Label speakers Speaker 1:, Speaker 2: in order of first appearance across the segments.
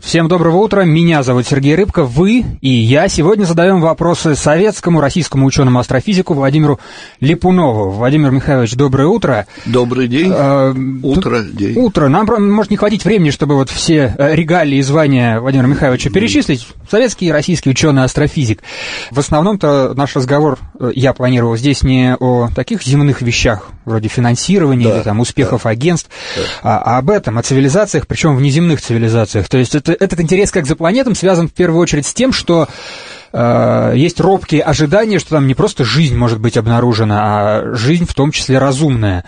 Speaker 1: Всем доброго утра, меня зовут Сергей Рыбка, вы и я сегодня задаем вопросы советскому, российскому ученому-астрофизику Владимиру Липунову. Владимир Михайлович, доброе утро.
Speaker 2: Добрый день, а, утро, день.
Speaker 1: Утро. Нам может не хватить времени, чтобы вот все э, регалии и звания Владимира Михайловича перечислить. Советский и российский ученый-астрофизик. В основном-то наш разговор э, я планировал здесь не о таких земных вещах, вроде финансирования да, или там успехов да, агентств, да. А, а об этом, о цивилизациях, причем внеземных цивилизациях. То есть это, этот интерес к экзопланетам связан в первую очередь с тем, что э, есть робкие ожидания, что там не просто жизнь может быть обнаружена, а жизнь в том числе разумная.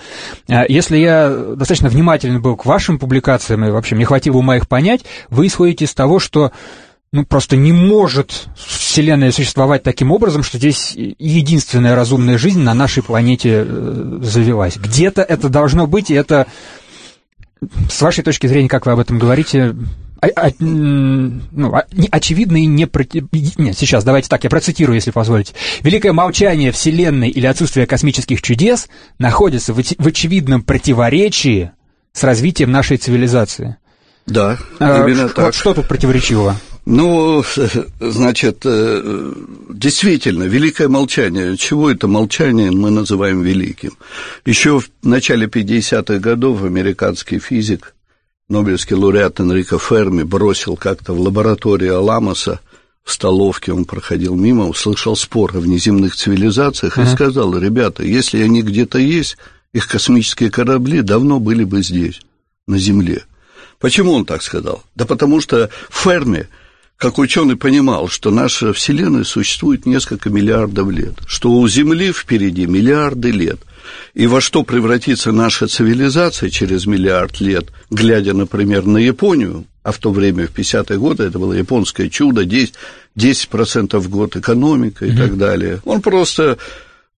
Speaker 1: Э, если я достаточно внимательно был к вашим публикациям, и вообще мне хватило ума их понять, вы исходите из того, что ну, просто не может Вселенная существовать таким образом, что здесь единственная разумная жизнь на нашей планете э, завелась. Где-то это должно быть, и это, с вашей точки зрения, как вы об этом говорите, а, а, ну, а, не, и не... Нет, сейчас, давайте так, я процитирую, если позволите. «Великое молчание Вселенной или отсутствие космических чудес находится в, в очевидном противоречии с развитием нашей цивилизации».
Speaker 2: Да, именно
Speaker 1: а, так. Что тут противоречивого?
Speaker 2: Ну, значит, э, действительно, великое молчание. Чего это молчание мы называем великим? Еще в начале 50-х годов американский физик, Нобелевский лауреат Энрико Ферми бросил как-то в лаборатории Аламоса в столовке, он проходил мимо, услышал спор о внеземных цивилизациях uh-huh. и сказал, ребята, если они где-то есть, их космические корабли давно были бы здесь, на Земле. Почему он так сказал? Да потому что Ферми как ученый понимал, что наша Вселенная существует несколько миллиардов лет, что у Земли впереди миллиарды лет. И во что превратится наша цивилизация через миллиард лет, глядя, например, на Японию, а в то время, в 50-е годы, это было японское чудо, 10%, 10% в год экономика и mm-hmm. так далее. Он просто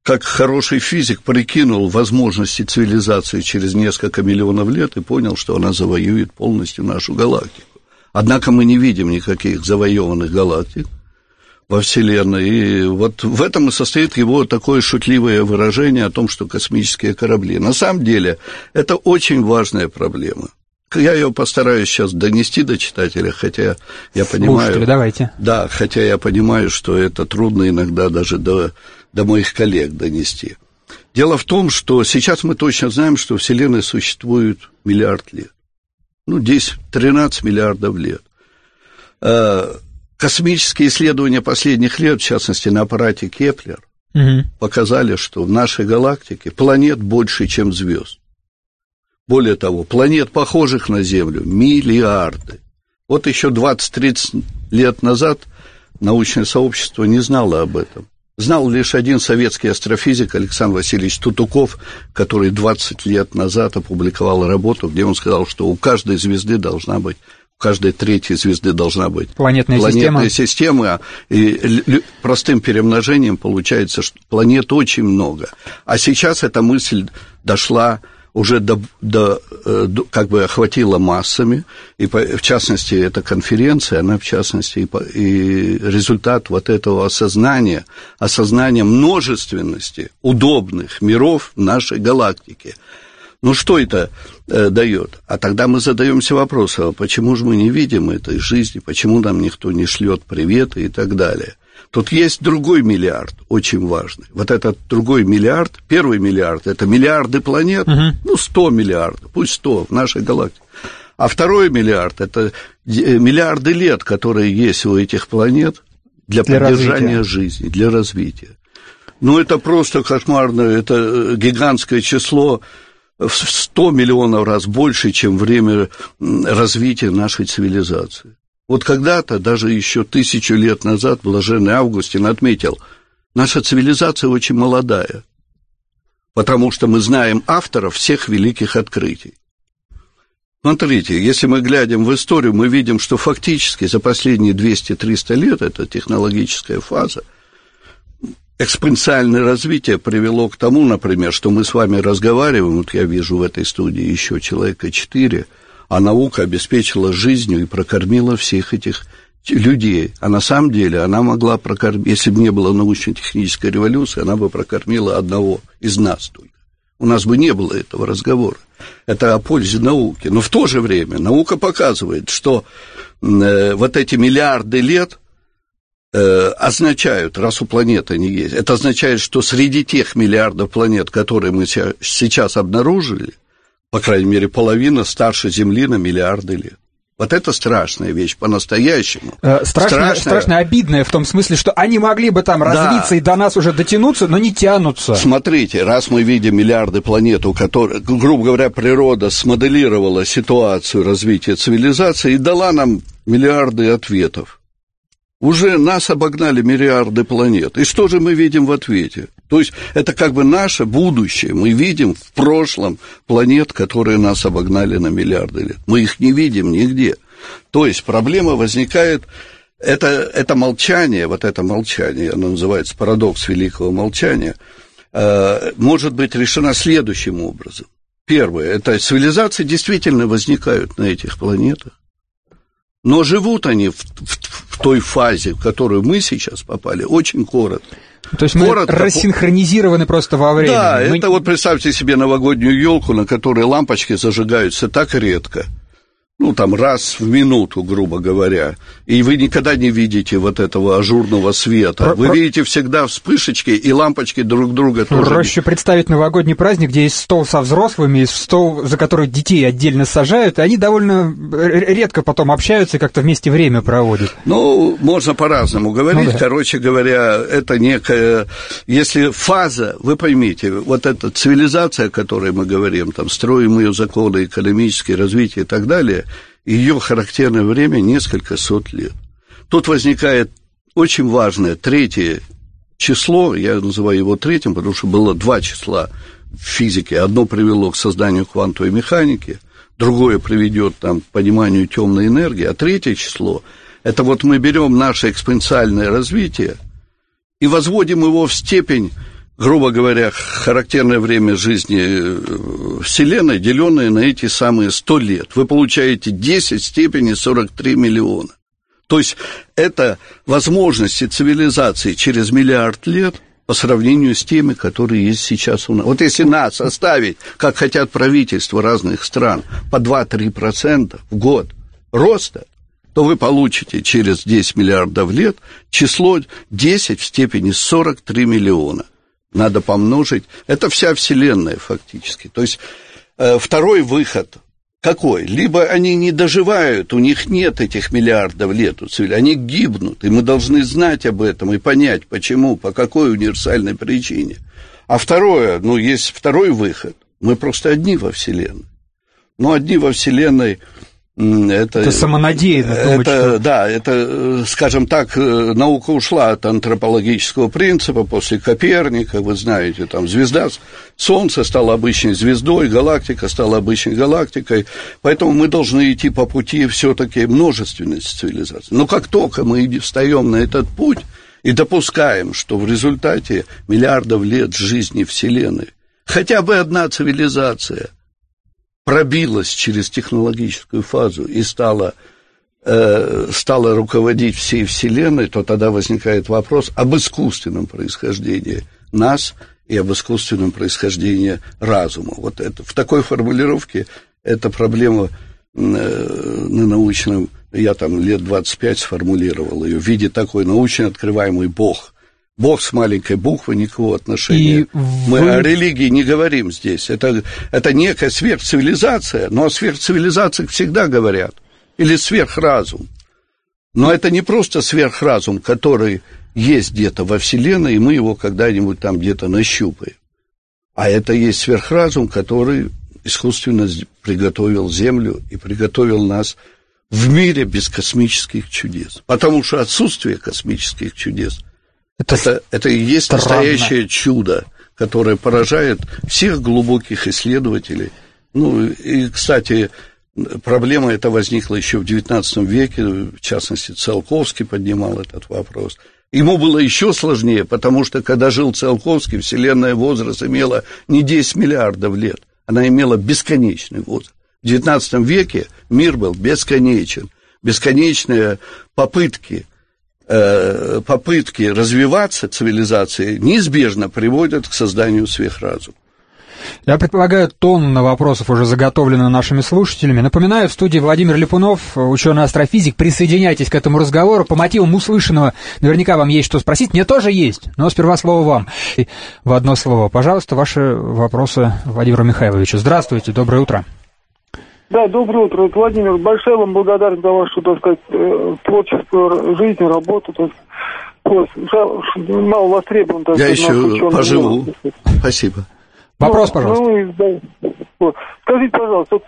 Speaker 2: как хороший физик прикинул возможности цивилизации через несколько миллионов лет и понял, что она завоюет полностью нашу галактику. Однако мы не видим никаких завоеванных галактик во Вселенной. И вот в этом и состоит его такое шутливое выражение о том, что космические корабли. На самом деле это очень важная проблема. Я ее постараюсь сейчас донести до читателя, хотя я понимаю... Слушатели,
Speaker 1: давайте.
Speaker 2: Да, хотя я понимаю, что это трудно иногда даже до, до моих коллег донести. Дело в том, что сейчас мы точно знаем, что Вселенная существует миллиард лет ну, 10-13 миллиардов лет. Космические исследования последних лет, в частности, на аппарате Кеплер, угу. показали, что в нашей галактике планет больше, чем звезд. Более того, планет, похожих на Землю, миллиарды. Вот еще 20-30 лет назад научное сообщество не знало об этом знал лишь один советский астрофизик Александр Васильевич Тутуков, который 20 лет назад опубликовал работу, где он сказал, что у каждой звезды должна быть каждой третьей звезды должна быть
Speaker 1: планетная,
Speaker 2: планетная система. система. И простым перемножением получается, что планет очень много. А сейчас эта мысль дошла уже до, до, э, до, как бы охватила массами, и в частности эта конференция, она в частности и, и результат вот этого осознания, осознания множественности удобных миров нашей галактики. Ну что это э, дает? А тогда мы задаемся вопросом, а почему же мы не видим этой жизни, почему нам никто не шлет приветы и так далее. Тут есть другой миллиард, очень важный. Вот этот другой миллиард, первый миллиард, это миллиарды планет, угу. ну, 100 миллиардов, пусть 100 в нашей галактике. А второй миллиард – это э, миллиарды лет, которые есть у этих планет для, для поддержания развития. жизни, для развития. Ну, это просто кошмарно, это э, гигантское число, в 100 миллионов раз больше, чем время развития нашей цивилизации. Вот когда-то, даже еще тысячу лет назад, блаженный Августин отметил, наша цивилизация очень молодая, потому что мы знаем авторов всех великих открытий. Смотрите, если мы глядим в историю, мы видим, что фактически за последние 200-300 лет, это технологическая фаза, экспоненциальное развитие привело к тому, например, что мы с вами разговариваем, вот я вижу в этой студии еще человека четыре – а наука обеспечила жизнью и прокормила всех этих людей. А на самом деле она могла прокормить, если бы не было научно-технической революции, она бы прокормила одного из нас только. у нас бы не было этого разговора. Это о пользе науки. Но в то же время наука показывает, что э, вот эти миллиарды лет э, означают, раз у планеты не есть, это означает, что среди тех миллиардов планет, которые мы сейчас обнаружили, по крайней мере, половина старше Земли на миллиарды лет. Вот это страшная вещь, по-настоящему.
Speaker 1: Э, страшная, страшная, обидная в том смысле, что они могли бы там развиться да. и до нас уже дотянуться, но не тянутся.
Speaker 2: Смотрите, раз мы видим миллиарды планет, у которых, грубо говоря, природа смоделировала ситуацию развития цивилизации и дала нам миллиарды ответов. Уже нас обогнали миллиарды планет. И что же мы видим в ответе? То есть это как бы наше будущее. Мы видим в прошлом планет, которые нас обогнали на миллиарды лет. Мы их не видим нигде. То есть проблема возникает, это, это молчание, вот это молчание, оно называется парадокс великого молчания, э, может быть решено следующим образом. Первое, это цивилизации действительно возникают на этих планетах, но живут они в, в, в той фазе, в которую мы сейчас попали, очень коротко.
Speaker 1: То есть мы Коротко, рассинхронизированы просто во времени.
Speaker 2: Да,
Speaker 1: мы...
Speaker 2: это вот представьте себе новогоднюю елку, на которой лампочки зажигаются так редко ну, там, раз в минуту, грубо говоря, и вы никогда не видите вот этого ажурного света. Вы видите всегда вспышечки и лампочки друг друга тоже.
Speaker 1: Проще представить новогодний праздник, где есть стол со взрослыми, есть стол, за который детей отдельно сажают, и они довольно редко потом общаются и как-то вместе время проводят.
Speaker 2: Ну, можно по-разному говорить. Ну, да. Короче говоря, это некая... Если фаза, вы поймите, вот эта цивилизация, о которой мы говорим, там, строим ее законы, экономические развитие и так далее, ее характерное время несколько сот лет. Тут возникает очень важное третье число, я называю его третьим, потому что было два числа в физике. Одно привело к созданию квантовой механики, другое приведет там, к пониманию темной энергии, а третье число – это вот мы берем наше экспоненциальное развитие и возводим его в степень грубо говоря, характерное время жизни э, Вселенной, деленное на эти самые 100 лет. Вы получаете 10 степени 43 миллиона. То есть это возможности цивилизации через миллиард лет по сравнению с теми, которые есть сейчас у нас. Вот если нас оставить, как хотят правительства разных стран, по 2-3% в год роста, то вы получите через 10 миллиардов лет число 10 в степени 43 миллиона надо помножить. Это вся Вселенная фактически. То есть э, второй выход какой? Либо они не доживают, у них нет этих миллиардов лет они гибнут, и мы должны знать об этом и понять, почему, по какой универсальной причине. А второе, ну, есть второй выход, мы просто одни во Вселенной. Но одни во Вселенной –
Speaker 1: это, это самонадеянно.
Speaker 2: Это, Да, это, скажем так, э, наука ушла от антропологического принципа после Коперника, вы знаете, там звезда, Солнце стало обычной звездой, галактика стала обычной галактикой, поэтому мы должны идти по пути все-таки множественности цивилизации. Но как только мы встаем на этот путь и допускаем, что в результате миллиардов лет жизни Вселенной хотя бы одна цивилизация пробилась через технологическую фазу и стала, э, стала руководить всей Вселенной, то тогда возникает вопрос об искусственном происхождении нас и об искусственном происхождении разума. Вот это, в такой формулировке эта проблема э, на научном, я там лет 25 сформулировал ее, в виде такой научно открываемый Бог – Бог с маленькой буквы, никакого отношения. И Мы вы... о религии не говорим здесь. Это, это некая сверхцивилизация, но о сверхцивилизациях всегда говорят. Или сверхразум. Но это не просто сверхразум, который есть где-то во Вселенной, и мы его когда-нибудь там где-то нащупаем. А это есть сверхразум, который искусственно приготовил Землю и приготовил нас в мире без космических чудес. Потому что отсутствие космических чудес – это, это, это и есть странно. настоящее чудо, которое поражает всех глубоких исследователей. Ну, и, кстати, проблема эта возникла еще в XIX веке, в частности, Циолковский поднимал этот вопрос. Ему было еще сложнее, потому что, когда жил Циолковский, Вселенная возраст имела не 10 миллиардов лет, она имела бесконечный возраст. В XIX веке мир был бесконечен, бесконечные попытки – Э, попытки развиваться цивилизации неизбежно приводят к созданию сверхразума.
Speaker 1: Я предполагаю, тонна вопросов уже заготовлена нашими слушателями. Напоминаю, в студии Владимир Липунов, ученый-астрофизик. Присоединяйтесь к этому разговору. По мотивам услышанного наверняка вам есть что спросить. Мне тоже есть, но сперва слово вам. И в одно слово, пожалуйста, ваши вопросы Владимиру Михайловичу. Здравствуйте, доброе утро.
Speaker 3: Да, доброе утро. Владимир, большая вам благодарность за вашу, так сказать, э, творческую жизнь, работу. Так вот, мало востребован. Так
Speaker 2: Я еще поживу. Спасибо.
Speaker 1: Вопрос, ну, пожалуйста. Ну, да,
Speaker 3: вот. Скажите, пожалуйста, вот,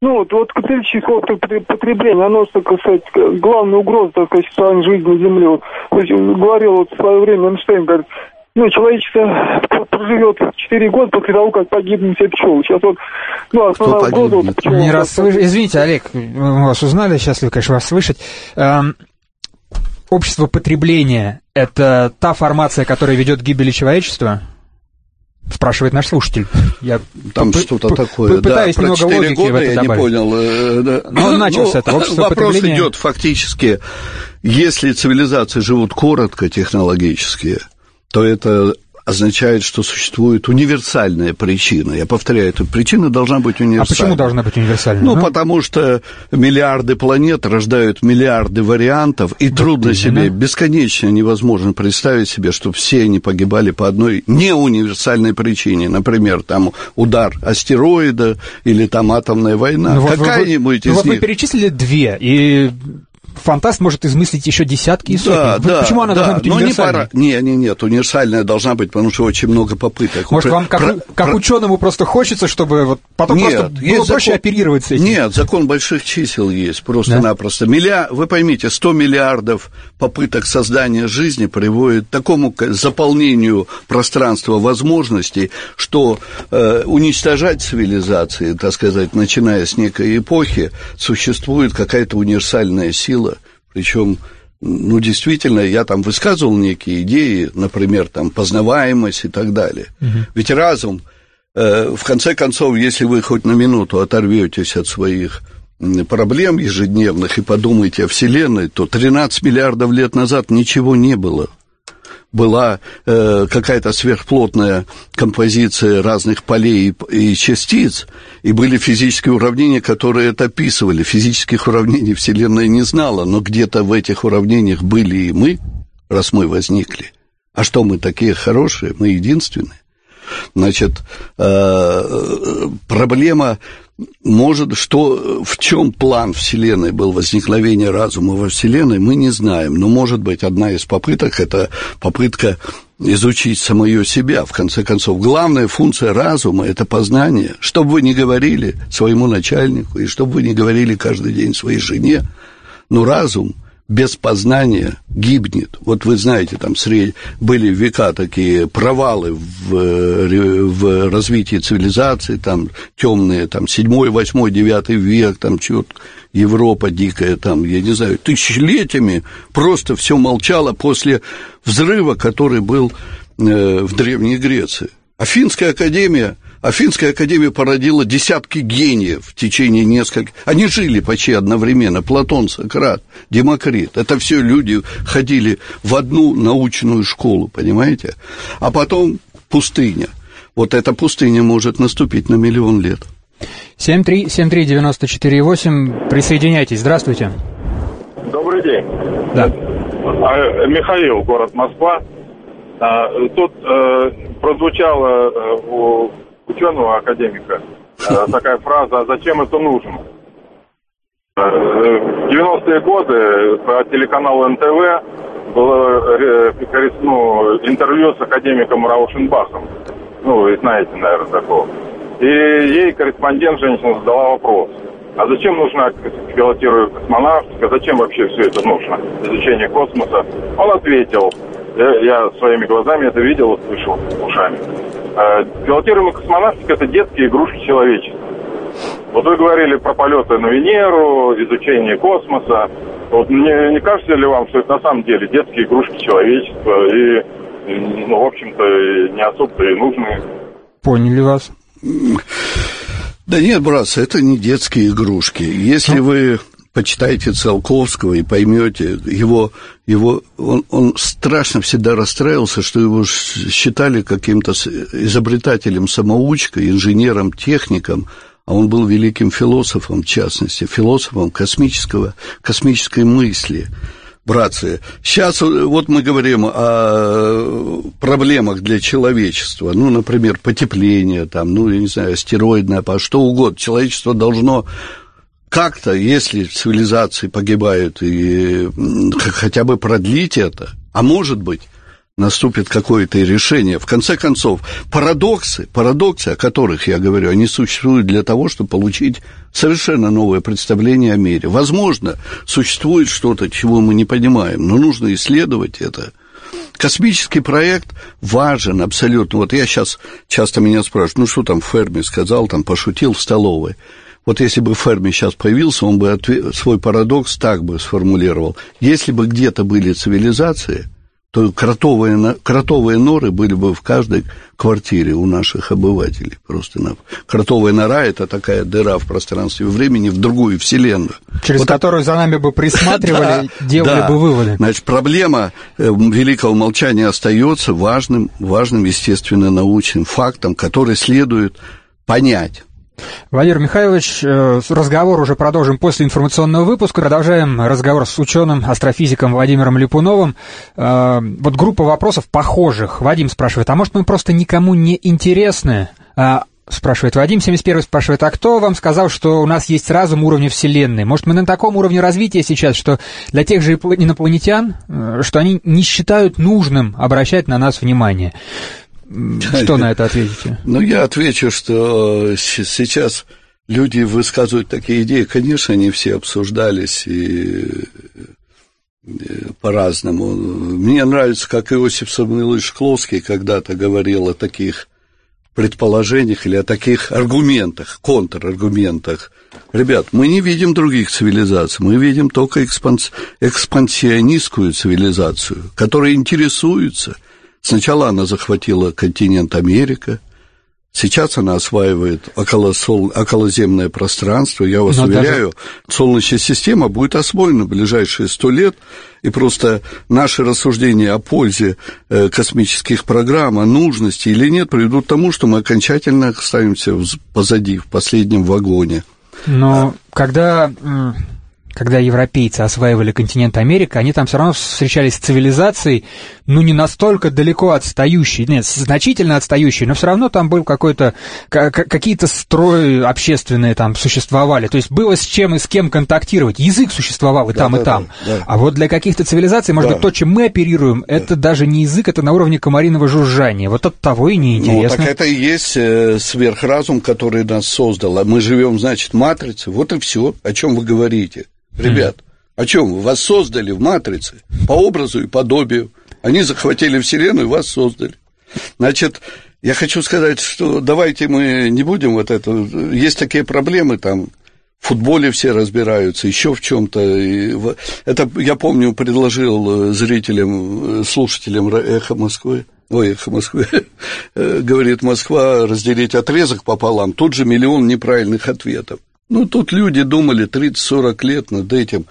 Speaker 3: ну вот, вот католическое потребление, оно, так сказать, главная угроза, так сказать, жизни Земли. Вот, говорил вот в свое время Эйнштейн, говорит, ну, человечество проживет 4 года после того, как погибнут все пчелы. Сейчас вот, ну, основная угроза... Вот,
Speaker 1: пчелы, Не раз слыш... Извините, Олег, мы вас узнали, счастлив, конечно, вас слышать. Эм, общество потребления – это та формация, которая ведет к гибели человечества? Спрашивает наш слушатель.
Speaker 2: Я Там что-то такое.
Speaker 1: Пытаюсь да, немного логики года в это
Speaker 2: я
Speaker 1: добавить.
Speaker 2: не понял. Э, да.
Speaker 1: Но он начал ну, с этого.
Speaker 2: Общество вопрос потребления... идет фактически, если цивилизации живут коротко технологически, то это означает, что существует универсальная причина. Я повторяю, эта причина должна быть универсальной.
Speaker 1: А почему должна быть универсальной?
Speaker 2: Ну, ну? потому что миллиарды планет рождают миллиарды вариантов, и вот трудно именно. себе, бесконечно невозможно представить себе, чтобы все они погибали по одной неуниверсальной причине. Например, там удар астероида или там атомная война. Ну, Какая-нибудь
Speaker 1: вот,
Speaker 2: из
Speaker 1: вот
Speaker 2: них.
Speaker 1: вы перечислили две, и фантаст может измыслить еще десятки и сотни. Да, да, Почему она да, должна быть универсальной?
Speaker 2: Не, пора... не, не, нет, универсальная должна быть, потому что очень много попыток.
Speaker 1: Может, вам как, про... как ученому просто хочется, чтобы вот потом нет, просто было есть проще закон... оперировать с этим?
Speaker 2: Нет, закон больших чисел есть, просто-напросто. Да? Милля... Вы поймите, 100 миллиардов попыток создания жизни приводит к такому заполнению пространства возможностей, что э, уничтожать цивилизации, так сказать, начиная с некой эпохи, существует какая-то универсальная сила, причем, ну, действительно, я там высказывал некие идеи, например, там, познаваемость и так далее. Угу. Ведь разум, э, в конце концов, если вы хоть на минуту оторветесь от своих проблем ежедневных и подумаете о Вселенной, то 13 миллиардов лет назад ничего не было была э, какая-то сверхплотная композиция разных полей и, и частиц, и были физические уравнения, которые это описывали. Физических уравнений Вселенная не знала, но где-то в этих уравнениях были и мы, раз мы возникли. А что мы такие хорошие, мы единственные. Значит, э, проблема может, что, в чем план Вселенной был возникновение разума во Вселенной, мы не знаем. Но, может быть, одна из попыток – это попытка изучить самое себя. В конце концов, главная функция разума – это познание. Что бы вы ни говорили своему начальнику, и что бы вы ни говорили каждый день своей жене, но разум без познания гибнет. Вот вы знаете, там сред... были века такие провалы в, э, в развитии цивилизации, там темные, там седьмой, восьмой, девятый век, там чё Европа дикая, там, я не знаю, тысячелетиями просто все молчало после взрыва, который был э, в Древней Греции. Афинская академия Афинская академия породила десятки гениев в течение нескольких... Они жили почти одновременно. Платон, Сократ, Демокрит. Это все люди ходили в одну научную школу, понимаете? А потом пустыня. Вот эта пустыня может наступить на миллион лет.
Speaker 1: 7373948. Присоединяйтесь. Здравствуйте.
Speaker 4: Добрый день.
Speaker 1: Да.
Speaker 4: А, Михаил, город Москва. А, тут э, прозвучало э, ученого, академика, э, такая фраза «А зачем это нужно?». Э, в 90-е годы по телеканалу НТВ было э, ну, интервью с академиком Раушенбахом. Ну, вы знаете, наверное, такого. И ей корреспондент женщина задала вопрос. А зачем нужна пилотируемая космонавтика? Зачем вообще все это нужно? Изучение космоса? Он ответил, я, я своими глазами это видел, слышал ушами. Э, пилотируемая космонавтика – это детские игрушки человечества. Вот вы говорили про полеты на Венеру, изучение космоса. Вот не, не кажется ли вам, что это на самом деле детские игрушки человечества и, ну, в общем-то, не особо-то и нужны?
Speaker 1: Поняли вас.
Speaker 2: Да нет, братцы, это не детские игрушки. Если ну. вы почитайте Циолковского и поймете его, его он, он страшно всегда расстраивался, что его считали каким-то изобретателем самоучкой, инженером, техником, а он был великим философом, в частности, философом космического, космической мысли. Братцы, сейчас вот мы говорим о проблемах для человечества, ну, например, потепление, там, ну, я не знаю, астероидное, по что угодно. Человечество должно как-то, если цивилизации погибают, и хотя бы продлить это, а может быть, наступит какое-то решение. В конце концов, парадоксы, парадоксы, о которых я говорю, они существуют для того, чтобы получить совершенно новое представление о мире. Возможно, существует что-то, чего мы не понимаем, но нужно исследовать это. Космический проект важен абсолютно. Вот я сейчас часто меня спрашивают, ну что там Ферми сказал, там пошутил в столовой. Вот если бы Ферми сейчас появился, он бы ответ, свой парадокс так бы сформулировал. Если бы где-то были цивилизации, то кротовые, кротовые норы были бы в каждой квартире у наших обывателей. Просто на... кротовая нора – это такая дыра в пространстве и времени в другую вселенную.
Speaker 1: Через вот которую так... за нами бы присматривали, делали бы выводы.
Speaker 2: Значит, проблема э, великого молчания остается важным, важным естественно-научным фактом, который следует понять.
Speaker 1: Владимир Михайлович, э, разговор уже продолжим после информационного выпуска. Продолжаем разговор с ученым, астрофизиком Владимиром Липуновым. Э, вот группа вопросов похожих. Вадим спрашивает, а может мы просто никому не интересны? А, спрашивает Вадим, 71 спрашивает, а кто вам сказал, что у нас есть разум уровня Вселенной? Может, мы на таком уровне развития сейчас, что для тех же инопланетян, э, что они не считают нужным обращать на нас внимание? Что на это ответите?
Speaker 2: Ну, я отвечу, что сейчас люди высказывают такие идеи. Конечно, они все обсуждались и по-разному. Мне нравится, как Иосиф Самуилович Шкловский когда-то говорил о таких предположениях или о таких аргументах, контраргументах. Ребят, мы не видим других цивилизаций, мы видим только экспанс... экспансионистскую цивилизацию, которая интересуется – Сначала она захватила континент Америка, Сейчас она осваивает околосол... околоземное пространство. Я вас Но уверяю, даже... Солнечная система будет освоена в ближайшие сто лет. И просто наши рассуждения о пользе э, космических программ, о нужности или нет, приведут к тому, что мы окончательно останемся позади, в последнем вагоне.
Speaker 1: Но а... когда когда европейцы осваивали континент Америка, они там все равно встречались с цивилизацией, ну, не настолько далеко отстающей, нет, значительно отстающей, но все равно там был какой-то, какие-то строи общественные там существовали, то есть было с чем и с кем контактировать, язык существовал и да, там, да, и там. Да, да. А вот для каких-то цивилизаций, может да. быть, то, чем мы оперируем, да. это даже не язык, это на уровне комариного жужжания, вот от того и неинтересно.
Speaker 2: Ну, так это и есть э, сверхразум, который нас создал, а мы живем, значит, матрице, вот и все, о чем вы говорите. Ребят, о чем? Вас создали в матрице по образу и подобию. Они захватили Вселенную и вас создали. Значит, я хочу сказать, что давайте мы не будем вот это... Есть такие проблемы там, в футболе все разбираются, еще в чем-то. Это, я помню, предложил э, зрителям, э, слушателям «Эхо Москвы», ой, «Эхо Москвы», э, говорит, Москва разделить отрезок пополам, тут же миллион неправильных ответов. Ну, тут люди думали 30-40 лет над этим.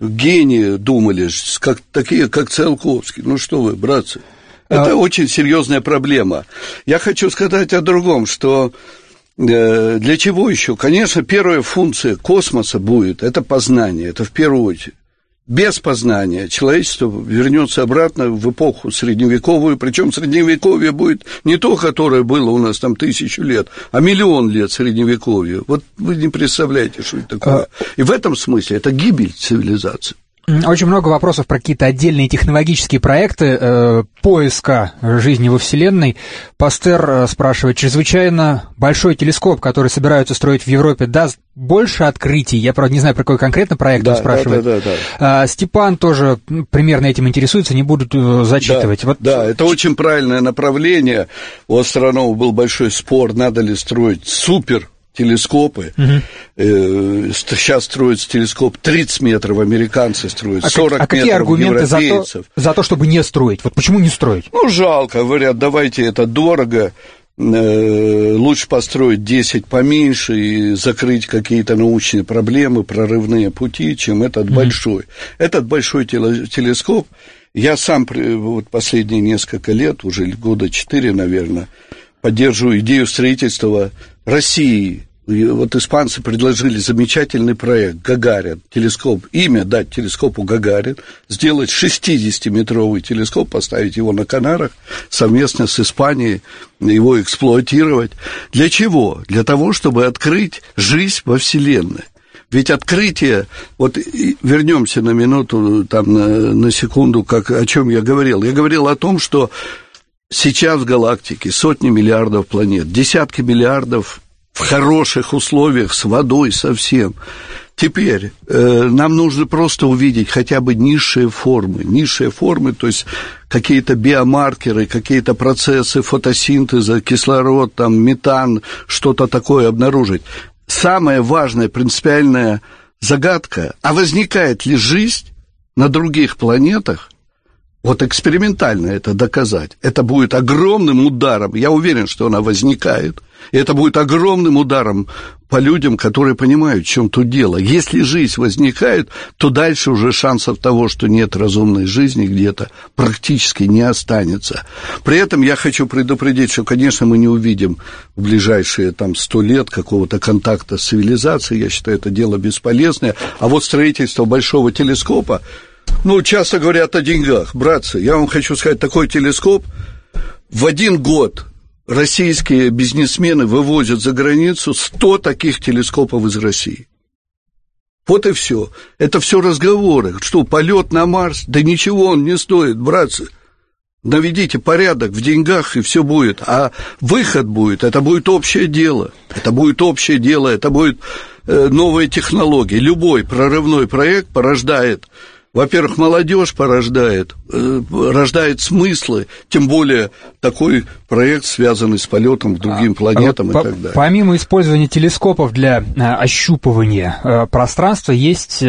Speaker 2: Гении думали, как, такие, как Циолковский. Ну, что вы, братцы, это а... очень серьезная проблема. Я хочу сказать о другом, что э, для чего еще? Конечно, первая функция космоса будет, это познание, это в первую очередь без познания человечество вернется обратно в эпоху средневековую, причем средневековье будет не то, которое было у нас там тысячу лет, а миллион лет средневековья. Вот вы не представляете, что это такое. А И в этом смысле это гибель цивилизации.
Speaker 1: Очень много вопросов про какие-то отдельные технологические проекты э, поиска жизни во Вселенной. Пастер э, спрашивает, чрезвычайно большой телескоп, который собираются строить в Европе, даст больше открытий? Я, правда, не знаю, про какой конкретно проект да, он спрашивает. Да, да, да, да. А, Степан тоже примерно этим интересуется, не буду э, зачитывать.
Speaker 2: Да, вот... да, это очень правильное направление. У астрономов был большой спор, надо ли строить супер телескопы. Угу. Сейчас строится телескоп 30 метров, американцы строят 40 а, а
Speaker 1: какие
Speaker 2: метров
Speaker 1: аргументы за то, за то, чтобы не строить? Вот почему не строить?
Speaker 2: Ну, жалко, говорят, давайте это дорого. э, лучше построить 10 поменьше и закрыть какие-то научные проблемы, прорывные пути, чем этот mm-hmm. большой. Этот большой телескоп, я сам вот последние несколько лет, уже года четыре, наверное, поддерживаю идею строительства России вот испанцы предложили замечательный проект Гагарин, телескоп, имя дать телескопу Гагарин, сделать 60-метровый телескоп, поставить его на Канарах, совместно с Испанией его эксплуатировать. Для чего? Для того, чтобы открыть жизнь во Вселенной. Ведь открытие, вот вернемся на минуту, там, на, на секунду, как, о чем я говорил. Я говорил о том, что сейчас в галактике сотни миллиардов планет, десятки миллиардов в хороших условиях, с водой совсем. Теперь э, нам нужно просто увидеть хотя бы низшие формы. Низшие формы, то есть какие-то биомаркеры, какие-то процессы фотосинтеза, кислород, там, метан, что-то такое обнаружить. Самая важная принципиальная загадка, а возникает ли жизнь на других планетах, вот экспериментально это доказать, это будет огромным ударом. Я уверен, что она возникает. И это будет огромным ударом по людям, которые понимают, в чем тут дело. Если жизнь возникает, то дальше уже шансов того, что нет разумной жизни где-то, практически не останется. При этом я хочу предупредить, что, конечно, мы не увидим в ближайшие там сто лет какого-то контакта с цивилизацией. Я считаю, это дело бесполезное. А вот строительство большого телескопа, ну, часто говорят о деньгах. Братцы, я вам хочу сказать, такой телескоп в один год российские бизнесмены вывозят за границу 100 таких телескопов из России. Вот и все. Это все разговоры. Что, полет на Марс? Да ничего он не стоит, братцы. Наведите порядок в деньгах, и все будет. А выход будет, это будет общее дело. Это будет общее дело, это будет э, новые технологии. Любой прорывной проект порождает во-первых, молодежь порождает, э, рождает смыслы, тем более такой проект, связанный с полетом к другим а, планетам а, и так далее.
Speaker 1: Помимо использования телескопов для а, ощупывания а, пространства, есть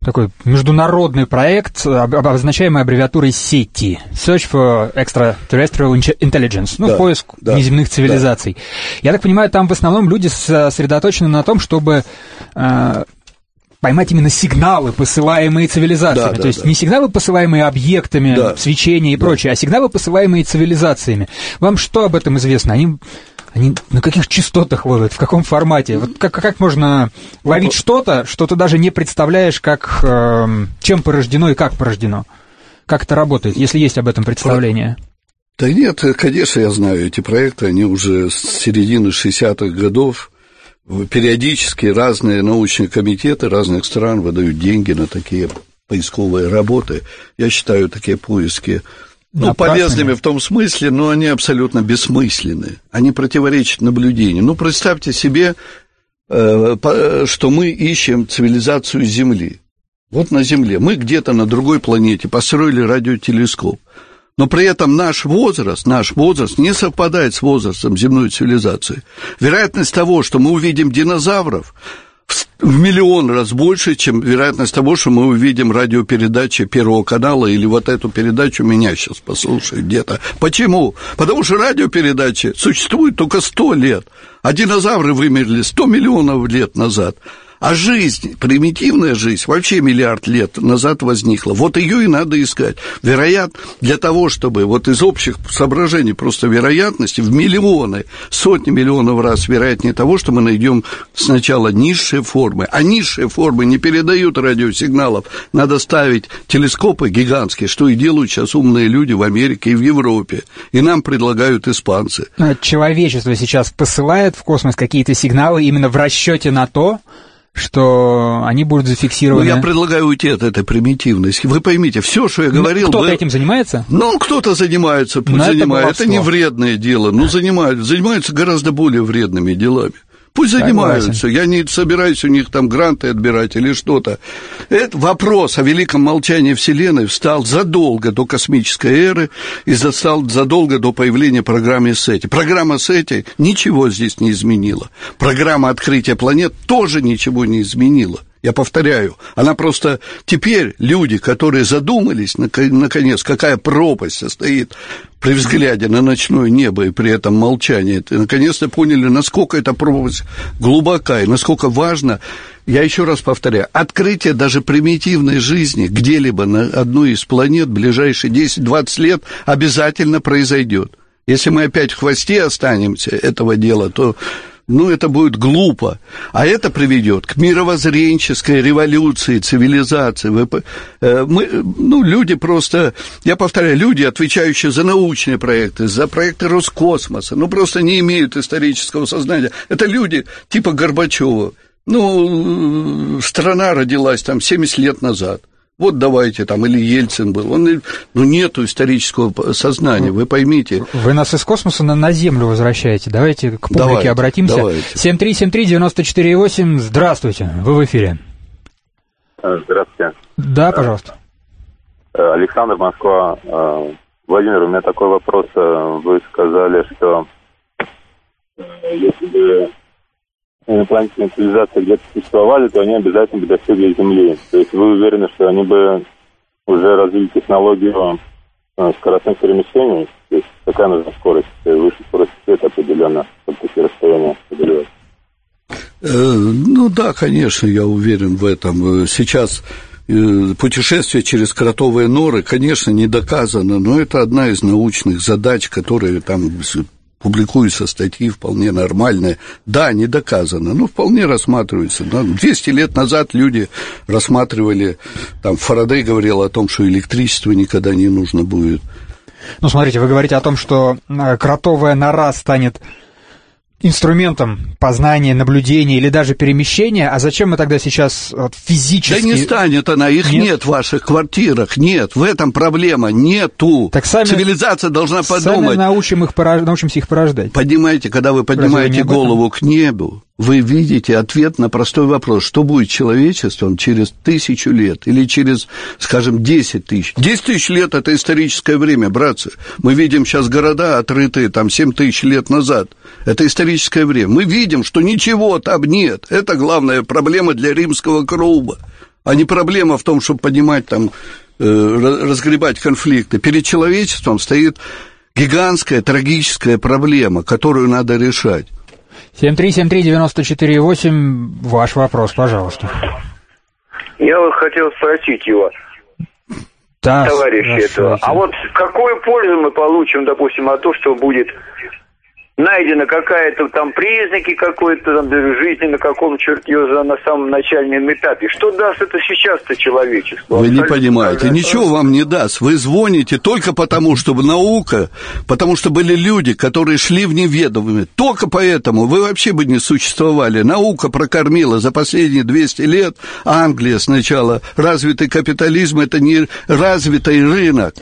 Speaker 1: такой международный проект, обозначаемый аббревиатурой SETI, Search for Extraterrestrial Intelligence, ну, да, поиск да, неземных цивилизаций. Да. Я так понимаю, там в основном люди сосредоточены на том, чтобы поймать именно сигналы, посылаемые цивилизациями. Да, да, То есть да. не сигналы, посылаемые объектами, да. свечения и да. прочее, а сигналы, посылаемые цивилизациями. Вам что об этом известно? Они они на каких частотах ловят, в каком формате? Вот как, как можно ловить что-то, что ты даже не представляешь, как, э, чем порождено и как порождено? Как это работает, если есть об этом представление?
Speaker 2: Да нет, конечно, я знаю эти проекты, они уже с середины 60-х годов периодически разные научные комитеты разных стран выдают деньги на такие поисковые работы. Я считаю такие поиски ну, полезными в том смысле, но они абсолютно бессмысленны. Они противоречат наблюдению. Ну, представьте себе, э, что мы ищем цивилизацию Земли. Вот на Земле. Мы где-то на другой планете построили радиотелескоп но при этом наш возраст, наш возраст не совпадает с возрастом земной цивилизации. Вероятность того, что мы увидим динозавров, в миллион раз больше, чем вероятность того, что мы увидим радиопередачи Первого канала или вот эту передачу меня сейчас послушают где-то. Почему? Потому что радиопередачи существуют только сто лет, а динозавры вымерли сто миллионов лет назад. А жизнь, примитивная жизнь, вообще миллиард лет назад возникла. Вот ее и надо искать. Вероятно, для того, чтобы вот из общих соображений просто вероятности в миллионы, сотни миллионов раз вероятнее того, что мы найдем сначала низшие формы. А низшие формы не передают радиосигналов. Надо ставить телескопы гигантские, что и делают сейчас умные люди в Америке и в Европе. И нам предлагают испанцы.
Speaker 1: Человечество сейчас посылает в космос какие-то сигналы именно в расчете на то, что они будут зафиксированы.
Speaker 2: Ну, я предлагаю уйти от этой примитивности. Вы поймите, все, что я ну, говорил...
Speaker 1: Кто-то
Speaker 2: вы...
Speaker 1: этим занимается?
Speaker 2: Ну, кто-то занимается, пусть занимается. Это, это не вредное дело, но занимаются, занимаются гораздо более вредными делами. Пусть занимаются. Согласен. Я не собираюсь у них там гранты отбирать или что-то. Это вопрос о великом молчании Вселенной встал задолго до космической эры и застал задолго до появления программы SETI. Программа SETI ничего здесь не изменила. Программа открытия планет тоже ничего не изменила. Я повторяю, она просто теперь люди, которые задумались, наконец, какая пропасть состоит при взгляде на ночное небо и при этом молчании, наконец-то поняли, насколько эта пропасть глубока и насколько важно, я еще раз повторяю, открытие даже примитивной жизни где-либо на одной из планет в ближайшие 10-20 лет обязательно произойдет. Если мы опять в хвосте останемся этого дела, то ну, это будет глупо. А это приведет к мировоззренческой революции, цивилизации. Э, мы, ну, люди просто, я повторяю, люди, отвечающие за научные проекты, за проекты Роскосмоса, ну, просто не имеют исторического сознания. Это люди типа Горбачева. Ну, страна родилась там 70 лет назад. Вот давайте там, или Ельцин был. Он, ну, нету исторического сознания, вы поймите.
Speaker 1: Вы нас из космоса на, на Землю возвращаете. Давайте к публике давайте, обратимся. Давайте. 7373948, здравствуйте, вы в эфире.
Speaker 5: Э, здравствуйте.
Speaker 1: Да, пожалуйста.
Speaker 5: Э, Александр, Москва. Э, Владимир, у меня такой вопрос. Вы сказали, что если бы инопланетные цивилизации где-то существовали, то они обязательно бы достигли Земли. То есть вы уверены, что они бы уже развили технологию э, скоростных перемещений? То есть какая нужна скорость? Выше скорости света определенно, чтобы такие расстояния.
Speaker 2: Э, ну да, конечно, я уверен в этом. Сейчас э, путешествие через кротовые норы, конечно, не доказано, но это одна из научных задач, которые там публикуются статьи вполне нормальные. Да, не доказано, но вполне рассматривается. 200 лет назад люди рассматривали, там Фарадей говорил о том, что электричество никогда не нужно будет.
Speaker 1: Ну, смотрите, вы говорите о том, что э, кротовая нора станет инструментом познания, наблюдения или даже перемещения, а зачем мы тогда сейчас физически...
Speaker 2: Да не станет она, их нет? нет в ваших квартирах, нет, в этом проблема, нету. Так сами, Цивилизация должна подумать.
Speaker 1: Сами научим их, научимся их порождать.
Speaker 2: Понимаете, когда вы поднимаете голову к небу, вы видите ответ на простой вопрос, что будет человечеством через тысячу лет или через, скажем, десять тысяч. Десять тысяч лет – это историческое время, братцы. Мы видим сейчас города, отрытые там семь тысяч лет назад. Это историческое время. Мы видим, что ничего там нет. Это главная проблема для римского клуба, а не проблема в том, чтобы поднимать там, э, разгребать конфликты. Перед человечеством стоит гигантская трагическая проблема, которую надо решать.
Speaker 1: 7373948, ваш вопрос, пожалуйста.
Speaker 6: Я вот хотел спросить его, да, товарища этого, а вот какую пользу мы получим, допустим, от того, что будет найдена какая-то там признаки какой-то там жизни на каком черте на самом начальном этапе. Что даст это сейчас-то человечеству?
Speaker 2: Вы не понимаете, ничего вам не даст. Вы звоните только потому, чтобы наука, потому что были люди, которые шли в неведомые. Только поэтому вы вообще бы не существовали. Наука прокормила за последние 200 лет Англия сначала. Развитый капитализм – это не развитый рынок.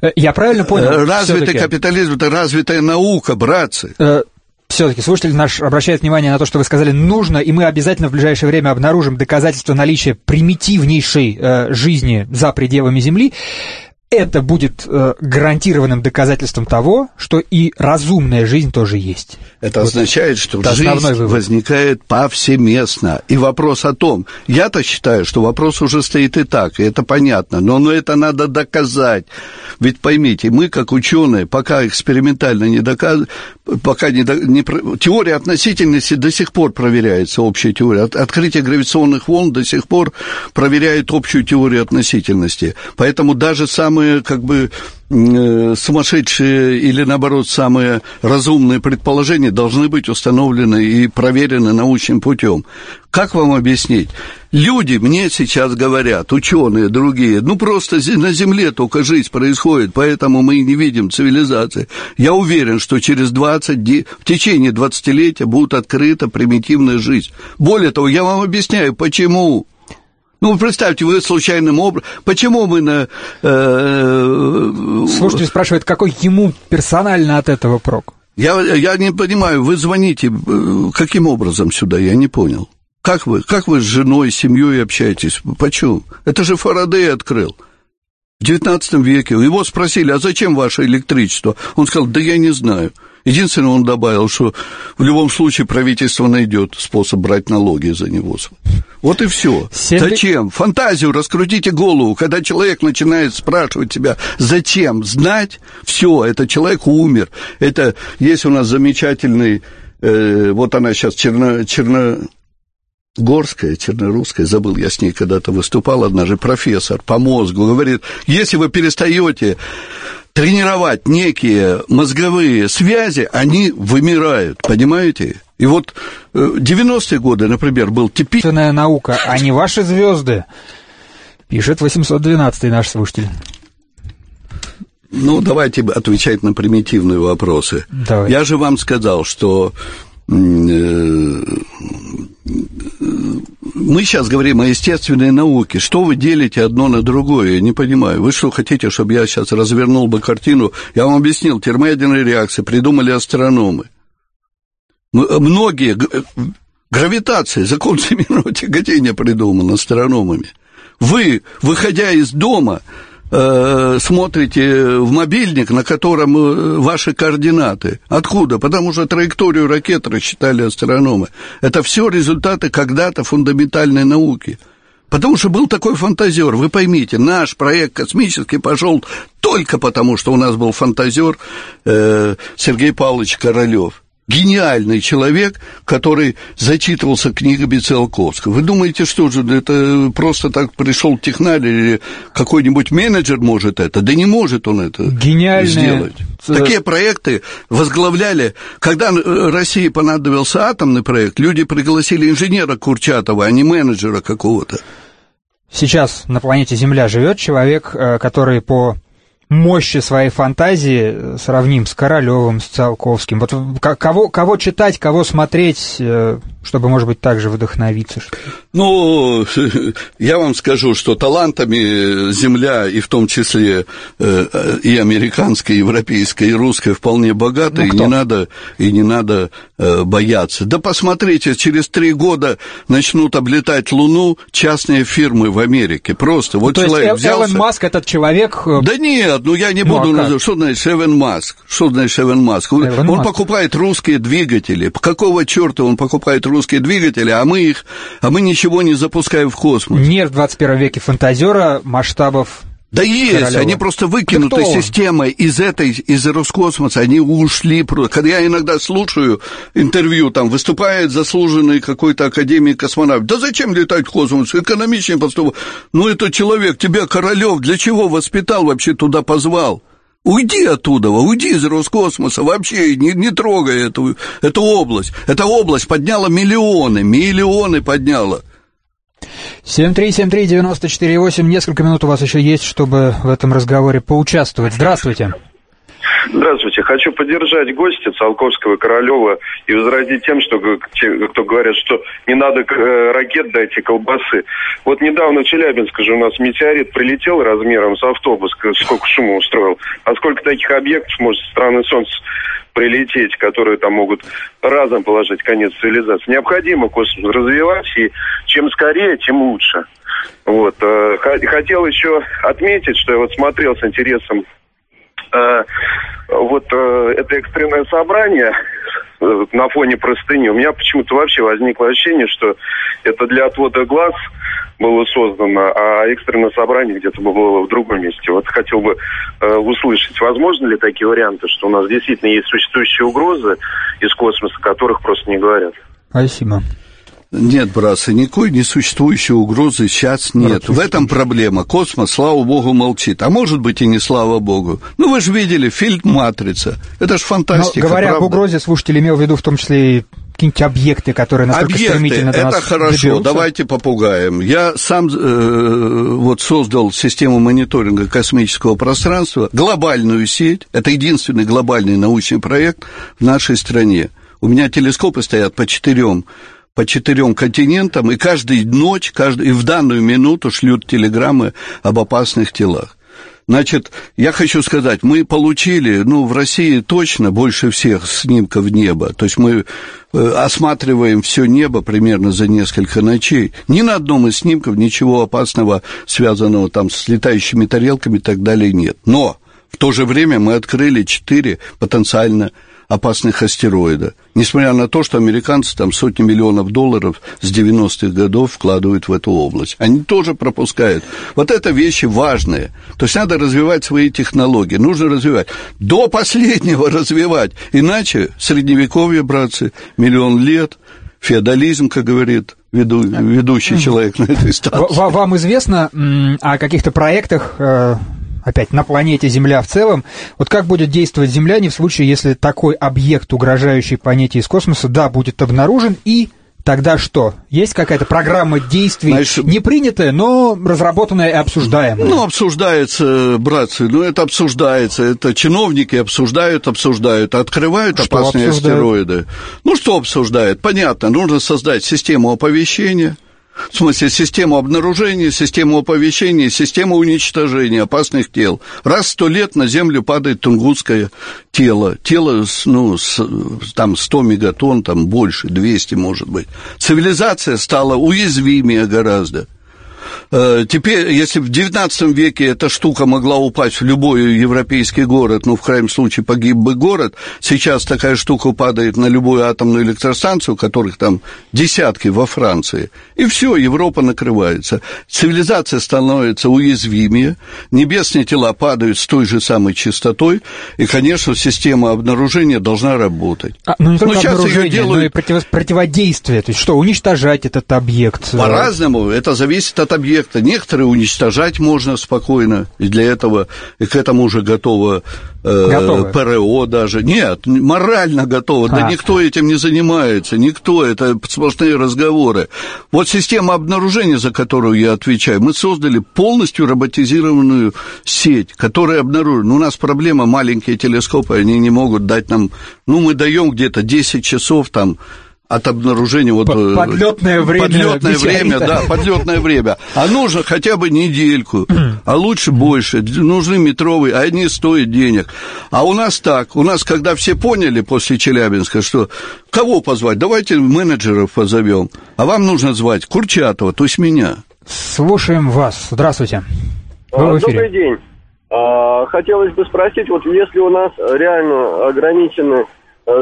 Speaker 1: Э, я правильно понял? Э,
Speaker 2: развитый капитализм – это развитая наука, братцы.
Speaker 1: Э, все-таки слушатель наш обращает внимание на то, что вы сказали нужно, и мы обязательно в ближайшее время обнаружим доказательства наличия примитивнейшей э, жизни за пределами Земли это будет э, гарантированным доказательством того, что и разумная жизнь тоже есть.
Speaker 2: Это вот означает, что это жизнь возникает повсеместно. И вопрос о том, я-то считаю, что вопрос уже стоит и так, и это понятно, но, но это надо доказать. Ведь поймите, мы, как ученые, пока экспериментально не доказываем, пока не, не... Теория относительности до сих пор проверяется, общая теория. От, открытие гравитационных волн до сих пор проверяет общую теорию относительности. Поэтому даже самые, как бы, Э, сумасшедшие или, наоборот, самые разумные предположения должны быть установлены и проверены научным путем. Как вам объяснить? Люди мне сейчас говорят, ученые, другие, ну просто на Земле только жизнь происходит, поэтому мы не видим цивилизации. Я уверен, что через 20, в течение 20-летия будет открыта примитивная жизнь. Более того, я вам объясняю, почему. Ну, представьте, вы случайным образом... Почему мы на...
Speaker 1: Э, Слушатель спрашивает, какой ему персонально от этого прок?
Speaker 2: Я, я не понимаю, вы звоните, э, каким образом сюда, я не понял. Как вы, как вы с женой, семьей общаетесь? Почему? Это же Фарадей открыл. В XIX веке его спросили, а зачем ваше электричество? Он сказал, да я не знаю. Единственное, он добавил, что в любом случае правительство найдет способ брать налоги за него. Вот и все. 7... Зачем? Фантазию раскрутите голову, когда человек начинает спрашивать тебя, зачем знать, все, этот человек умер. Это есть у нас замечательный, э, вот она сейчас черно, черно, Горская, чернорусская, забыл, я с ней когда-то выступал однажды, профессор по мозгу, говорит, если вы перестаете тренировать некие мозговые связи, они вымирают, понимаете? И вот 90-е э, годы, например, был
Speaker 1: типичная наука, а не ваши звезды, пишет 812 наш слушатель.
Speaker 2: Ну, давайте отвечать на примитивные вопросы. Давай. Я же вам сказал, что мы сейчас говорим о естественной науке. Что вы делите одно на другое? Я не понимаю. Вы что, хотите, чтобы я сейчас развернул бы картину? Я вам объяснил, термоядерные реакции придумали астрономы. Многие... Гравитация, закон всемирного тяготения придуман астрономами. Вы, выходя из дома, Э, смотрите в мобильник, на котором э, ваши координаты. Откуда? Потому что траекторию ракет рассчитали астрономы. Это все результаты когда-то фундаментальной науки. Потому что был такой фантазер. Вы поймите, наш проект космический пошел только потому, что у нас был фантазер э, Сергей Павлович Королев гениальный человек, который зачитывался книгами Циолковского. Вы думаете, что же, это просто так пришел технарь или какой-нибудь менеджер может это? Да не может он это Гениальные... сделать. Такие проекты возглавляли. Когда России понадобился атомный проект, люди пригласили инженера Курчатова, а не менеджера какого-то.
Speaker 1: Сейчас на планете Земля живет человек, э, который по мощи своей фантазии сравним с Королевым, с Циолковским. Вот кого, кого читать, кого смотреть, э, чтобы, может быть, также вдохновиться?
Speaker 2: Ну, я вам скажу, что талантами Земля, и в том числе э, и американская, и европейская, и русская, вполне богата, ну, и, не надо, и не надо э, бояться. Да посмотрите, через три года начнут облетать Луну частные фирмы в Америке. Просто вот
Speaker 1: То человек есть взялся... Элон Маск этот человек...
Speaker 2: Да нет, ну я не ну, буду а называть. Что значит Эван Маск? Что значит Эван Маск? Эван он Маск. покупает русские двигатели. Какого черта он покупает русские двигатели, а мы их, а мы ничего не запускаем в космос?
Speaker 1: Нет в 21 веке фантазера масштабов
Speaker 2: да есть, Королева. они просто выкинуты системой из этой, из Роскосмоса, они ушли. Когда я иногда слушаю интервью, там выступает заслуженный какой-то академик космонавт, да зачем летать в космос, экономичнее поступать. Ну, это человек, тебя Королев для чего воспитал, вообще туда позвал? Уйди оттуда, уйди из Роскосмоса, вообще не, не трогай эту, эту область. Эта область подняла миллионы, миллионы подняла.
Speaker 1: 7373948, несколько минут у вас еще есть, чтобы в этом разговоре поучаствовать. Здравствуйте.
Speaker 7: Здравствуйте. Хочу поддержать гостя Циолковского и Королева и возразить тем, что кто говорят, что не надо э, ракет, дайте колбасы. Вот недавно в Челябинске же у нас метеорит прилетел размером с автобус, сколько шума устроил. А сколько таких объектов может со стороны Солнца прилететь, которые там могут разом положить конец цивилизации. Необходимо космос развивать, и чем скорее, тем лучше. Вот. Э, хотел еще отметить, что я вот смотрел с интересом э, вот э, это экстренное собрание на фоне простыни, у меня почему-то вообще возникло ощущение, что это для отвода глаз было создано, а экстренное собрание где-то было в другом месте. Вот хотел бы э, услышать, возможно ли такие варианты, что у нас действительно есть существующие угрозы из космоса, которых просто не говорят.
Speaker 1: Спасибо.
Speaker 2: Нет, братцы, никакой несуществующей угрозы сейчас нет. В этом проблема. Космос, слава богу, молчит. А может быть и не слава богу. Ну, вы же видели фильм «Матрица». Это же фантастика,
Speaker 1: Но, говоря
Speaker 2: правда?
Speaker 1: об угрозе, слушатель имел в виду в том числе и какие-нибудь объекты, которые настолько объекты, стремительно до
Speaker 2: это нас хорошо, доберутся? давайте попугаем. Я сам э, вот создал систему мониторинга космического пространства, глобальную сеть, это единственный глобальный научный проект в нашей стране. У меня телескопы стоят по четырем по четырем континентам, и каждую ночь, каждый, и в данную минуту шлют телеграммы об опасных телах. Значит, я хочу сказать, мы получили, ну, в России точно больше всех снимков неба. То есть мы э, осматриваем все небо примерно за несколько ночей. Ни на одном из снимков ничего опасного, связанного там с летающими тарелками и так далее нет. Но в то же время мы открыли четыре потенциально опасных астероида. Несмотря на то, что американцы там сотни миллионов долларов с 90-х годов вкладывают в эту область. Они тоже пропускают. Вот это вещи важные. То есть надо развивать свои технологии. Нужно развивать. До последнего развивать. Иначе средневековье, братцы, миллион лет, феодализм, как говорит веду, ведущий человек на этой станции.
Speaker 1: Вам известно о каких-то проектах э, опять на планете Земля в целом. Вот как будет действовать земляне в случае, если такой объект, угрожающий планете из космоса, да, будет обнаружен и Тогда что? Есть какая-то программа действий, Знаешь, не принятая, но разработанная и обсуждаемая?
Speaker 2: Ну, обсуждается, братцы, ну, это обсуждается. Это чиновники обсуждают, обсуждают, открывают что опасные обсуждают? астероиды. Ну, что обсуждают? Понятно, нужно создать систему оповещения – в смысле, систему обнаружения, систему оповещения, систему уничтожения опасных тел. Раз в сто лет на Землю падает тунгусское тело. Тело, ну, с, там 100 мегатонн, там больше, 200, может быть. Цивилизация стала уязвимее гораздо. Э, теперь, если в XIX веке эта штука могла упасть в любой европейский город, ну, в крайнем случае погиб бы город, сейчас такая штука падает на любую атомную электростанцию, которых там десятки во Франции, и все, Европа накрывается. Цивилизация становится уязвимее, небесные тела падают с той же самой частотой, и, конечно, система обнаружения должна работать.
Speaker 1: А, ну, не только но обнаружение, делают... но и против... противодействие, то есть что, уничтожать этот объект?
Speaker 2: По-разному, это зависит от объекта. Некоторые уничтожать можно спокойно, и для этого, и к этому уже готово э, ПРО даже. Нет, морально готово. А. Да никто этим не занимается, никто, это сплошные разговоры. Вот система обнаружения, за которую я отвечаю, мы создали полностью роботизированную сеть, которая обнаруживает. Ну, у нас проблема, маленькие телескопы, они не могут дать нам, ну, мы даем где-то 10 часов там от обнаружения вот
Speaker 1: э, подлетное время,
Speaker 2: подлетное время, да, подлетное время. А нужно хотя бы недельку, а лучше больше. Нужны метровые, а они стоят денег. А у нас так, у нас, когда все поняли после Челябинска, что кого позвать, давайте менеджеров позовем, а вам нужно звать Курчатова, то есть меня.
Speaker 1: Слушаем вас. Здравствуйте.
Speaker 8: Вы Добрый день. А, хотелось бы спросить, вот если у нас реально ограничены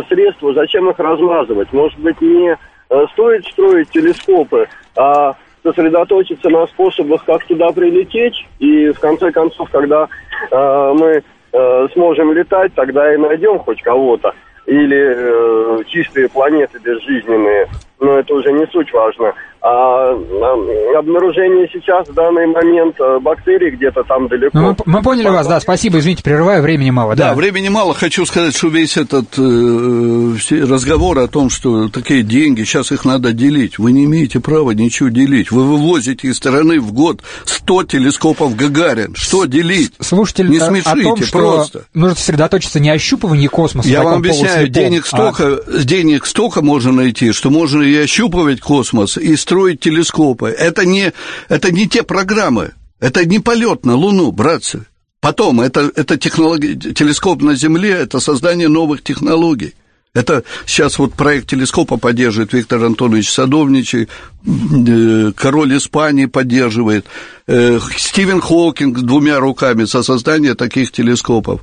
Speaker 8: средства, зачем их размазывать? Может быть, не э, стоит строить телескопы, а сосредоточиться на способах, как туда прилететь, и в конце концов, когда э, мы э, сможем летать, тогда и найдем хоть кого-то. Или э, чистые планеты безжизненные, но это уже не суть важно. А, а обнаружение сейчас в данный момент э, бактерий где-то там далеко. Ну,
Speaker 1: мы, мы поняли вас, да, спасибо, извините, прерываю, времени мало.
Speaker 2: Да, да времени мало. Хочу сказать, что весь этот э, разговор о том, что такие деньги, сейчас их надо делить. Вы не имеете права ничего делить. Вы вывозите из страны в год 100 телескопов Гагарин. Что делить?
Speaker 1: Слушатель, не смешите, о том, что просто. нужно сосредоточиться не ощупывании космоса.
Speaker 2: Я вам объясняю, денег столько, а... денег столько можно найти, что можно и ощупывать космос, и строить телескопы. Это не, это не те программы. Это не полет на Луну, братцы. Потом, это, это технология, телескоп на Земле, это создание новых технологий. Это сейчас вот проект телескопа поддерживает Виктор Антонович Садовничий, э, король Испании поддерживает, э, Стивен Хокинг двумя руками за создание таких телескопов.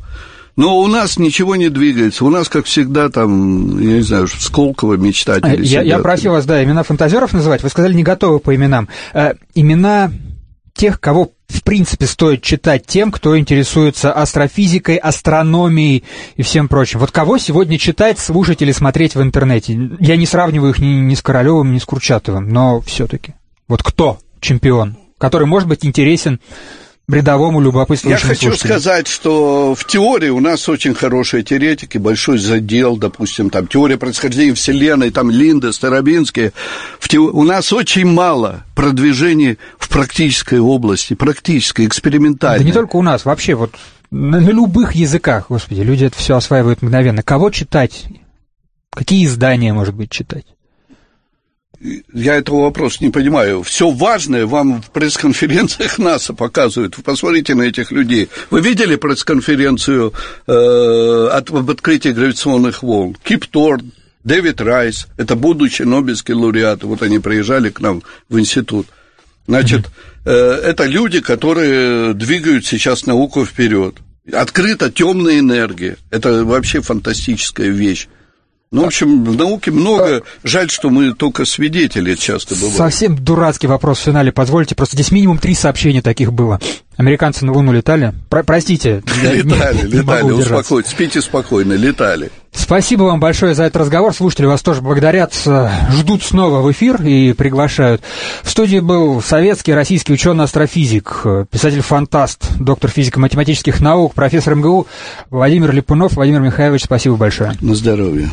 Speaker 2: Но у нас ничего не двигается. У нас, как всегда, там, я не знаю, Сколково мечтатели.
Speaker 1: Я, я просил вас, да, имена фантазеров называть. Вы сказали, не готовы по именам. Э, имена тех, кого в принципе стоит читать тем, кто интересуется астрофизикой, астрономией и всем прочим. Вот кого сегодня читать, слушать или смотреть в интернете? Я не сравниваю их ни, ни с Королевым, ни с Курчатовым, но все-таки. Вот кто чемпион, который может быть интересен рядовому любопытствующему
Speaker 2: Я хочу слушателю. сказать, что в теории у нас очень хорошие теоретики, большой задел, допустим, там теория происхождения Вселенной, там Линда, Старобинские. В те... У нас очень мало продвижений в практической области, практической, экспериментальной.
Speaker 1: Да не только у нас, вообще вот на, на любых языках, господи, люди это все осваивают мгновенно. Кого читать? Какие издания, может быть, читать?
Speaker 2: Я этого вопроса не понимаю. Все важное вам в пресс-конференциях НАСА показывают. Вы посмотрите на этих людей. Вы видели пресс-конференцию э, от, об открытии гравитационных волн? Кип Торн, Дэвид Райс, это будущие Нобелевские лауреаты. Вот они приезжали к нам в институт. Значит, э, это люди, которые двигают сейчас науку вперед. Открыта темная энергия. Это вообще фантастическая вещь. Ну, в общем, в науке много. Жаль, что мы только свидетели часто бываем.
Speaker 1: Совсем дурацкий вопрос в финале, позвольте. Просто здесь минимум три сообщения таких было. Американцы на Луну летали? Про простите.
Speaker 2: Летали, летали, успокойтесь, спите спокойно, летали.
Speaker 1: Спасибо вам большое за этот разговор. Слушатели вас тоже благодарят, ждут снова в эфир и приглашают. В студии был советский, российский ученый-астрофизик, писатель-фантаст, доктор физико-математических наук, профессор МГУ Владимир Липунов. Владимир Михайлович, спасибо большое.
Speaker 2: На здоровье.